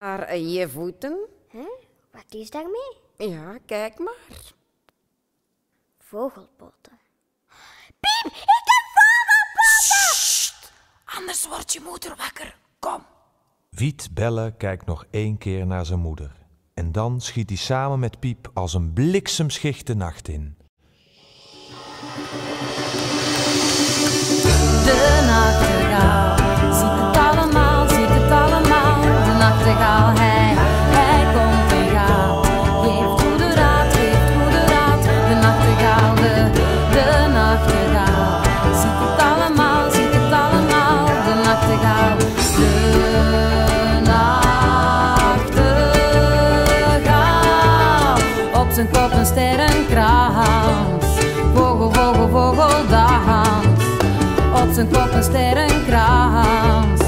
Maar je voeten? Hè? Wat is daarmee? Ja, kijk maar. Vogelpoten. Piep, ik heb vogelpoten! Anders wordt je moeder wakker. Kom. Wiet Belle kijkt nog één keer naar zijn moeder. En dan schiet hij samen met Piep als een bliksemschicht de nacht in. stappen sterren graça.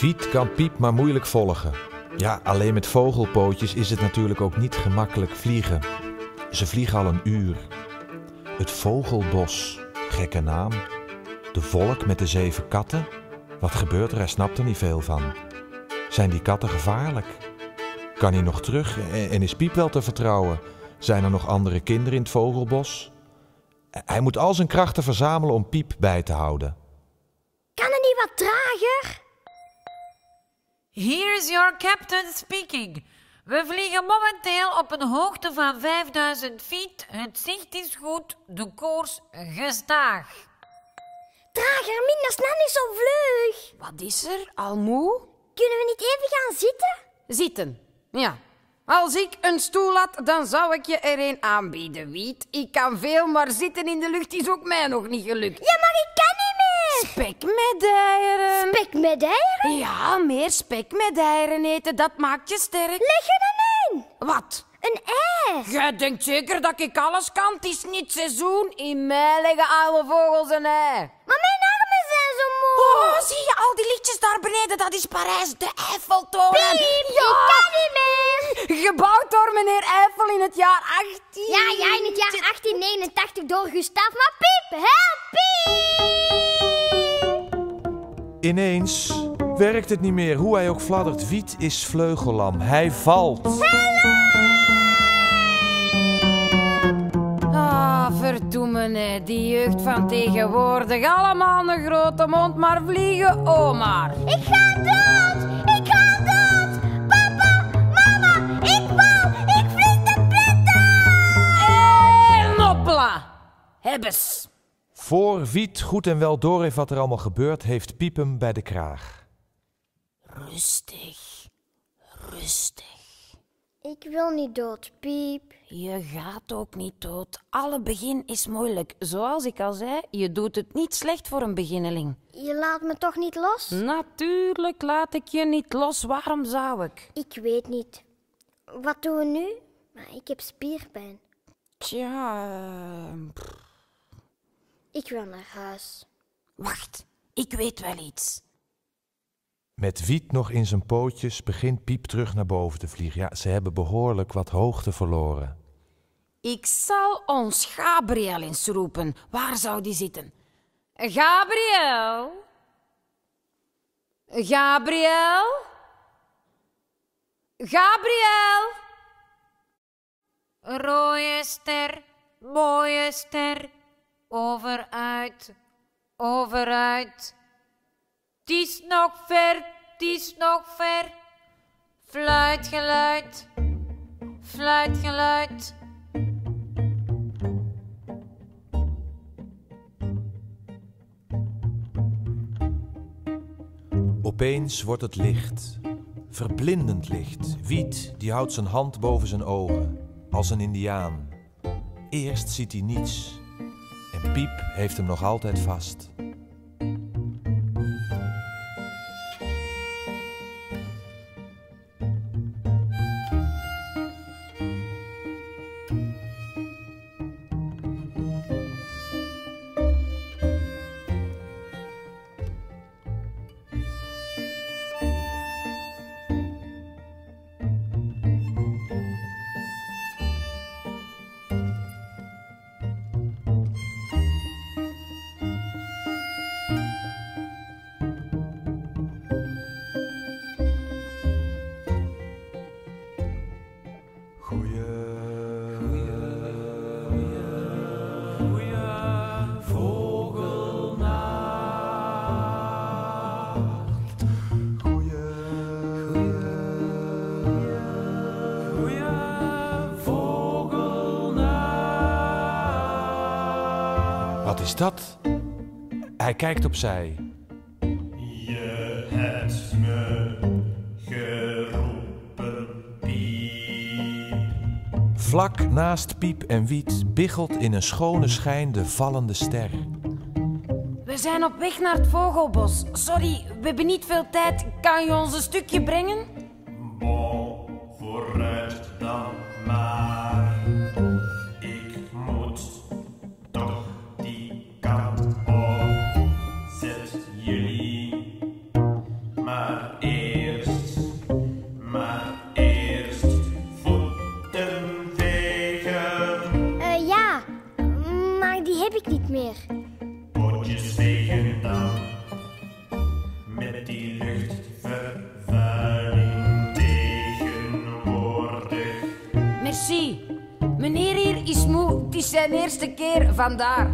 Viet kan Piep maar moeilijk volgen. Ja, alleen met vogelpootjes is het natuurlijk ook niet gemakkelijk vliegen. Ze vliegen al een uur. Het vogelbos, gekke naam. De volk met de zeven katten. Wat gebeurt er? Hij snapt er niet veel van. Zijn die katten gevaarlijk? Kan hij nog terug en is Piep wel te vertrouwen? Zijn er nog andere kinderen in het vogelbos? Hij moet al zijn krachten verzamelen om Piep bij te houden. Kan het niet wat trager? Here is your captain speaking. We vliegen momenteel op een hoogte van 5000 feet. Het zicht is goed, de koers gestaag. Trager, minder snel niet zo vlug. Wat is er? Al moe? Kunnen we niet even gaan zitten? Zitten. Ja. Als ik een stoel had, dan zou ik je er een aanbieden, Wiet. Ik kan veel, maar zitten in de lucht is ook mij nog niet gelukt. Ja, maar ik. Spek met eieren. Spek met eieren? Ja, meer spek met eieren eten, dat maakt je sterk. Leg er dan een. Wat? Een ei. Jij denkt zeker dat ik alles kan? Het is niet seizoen. In mei leggen alle vogels een ei. Maar mijn armen zijn zo moe. Oh, zie je al die liedjes daar beneden? Dat is Parijs, de Eiffeltoren. Piep, ik kan niet meer. Gebouwd door meneer Eiffel in het jaar 18. Ja, ja, in het jaar 1889 door Gustave. Maar Piep, help Piep. Ineens werkt het niet meer. Hoe hij ook fladdert, Wiet is vleugellam. Hij valt. Ah, verdomme, nee. die jeugd van tegenwoordig. Allemaal een grote mond, maar vliegen, oh maar. Ik ga dood. Voor Wiet goed en wel door heeft wat er allemaal gebeurt, heeft Piep hem bij de kraag. Rustig, rustig. Ik wil niet dood, Piep. Je gaat ook niet dood. Alle begin is moeilijk. Zoals ik al zei, je doet het niet slecht voor een beginneling. Je laat me toch niet los? Natuurlijk laat ik je niet los. Waarom zou ik? Ik weet niet. Wat doen we nu? Maar ik heb spierpijn. Tja, eh, Ik wil naar huis. Wacht, ik weet wel iets. Met Wiet nog in zijn pootjes begint Piep terug naar boven te vliegen. Ja, ze hebben behoorlijk wat hoogte verloren. Ik zal ons Gabriel eens roepen. Waar zou die zitten? Gabriel? Gabriel? Gabriel? Ster, mooie ster, overuit, overuit. Het is nog ver, het is nog ver. Fluitgeluid, fluitgeluid. Opeens wordt het licht. Verblindend licht. Wiet die houdt zijn hand boven zijn ogen. Als een indiaan. Eerst ziet hij niets. Piep heeft hem nog altijd vast. Dat? Hij kijkt opzij. Je hebt me geroepen, piep. Vlak naast Piep en Wiet biggelt in een schone schijn de vallende ster. We zijn op weg naar het vogelbos. Sorry, we hebben niet veel tijd. Kan je ons een stukje brengen? Meer. Potjes vegen dan. Met die luchtvervuiling tegenwoordig. Merci. Meneer hier is moe. Het is zijn eerste keer, vandaar.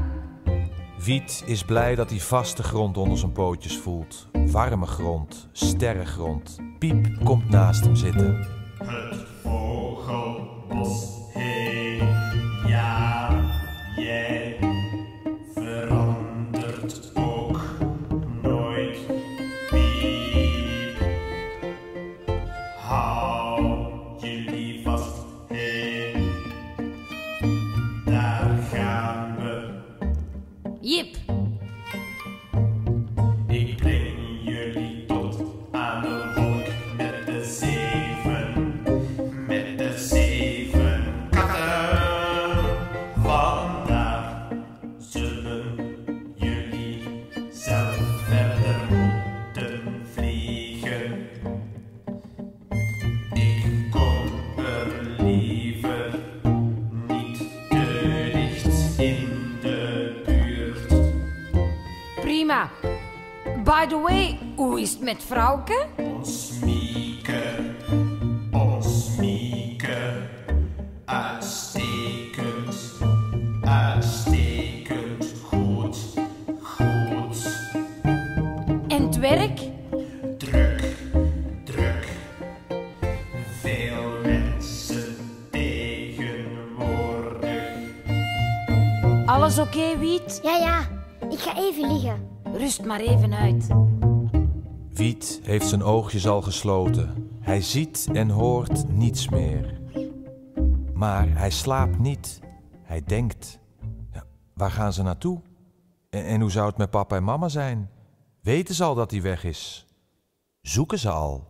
Wiet is blij dat hij vaste grond onder zijn pootjes voelt. Warme grond, sterrengrond. Piep komt naast hem zitten. Het vogelbos prima. By the way, hoe is het met vrouwke? Ons Mieke, ons Mieke, uitstekend, uitstekend, goed, goed. En het werk? Druk, druk, veel mensen tegenwoordig. Alles oké, Wiet? Ja, ja, ik ga even liggen. Rust maar even uit. Wiet heeft zijn oogjes al gesloten. Hij ziet en hoort niets meer. Maar hij slaapt niet. Hij denkt. Ja, waar gaan ze naartoe? En, en hoe zou het met papa en mama zijn? Weten ze al dat hij weg is? Zoeken ze al?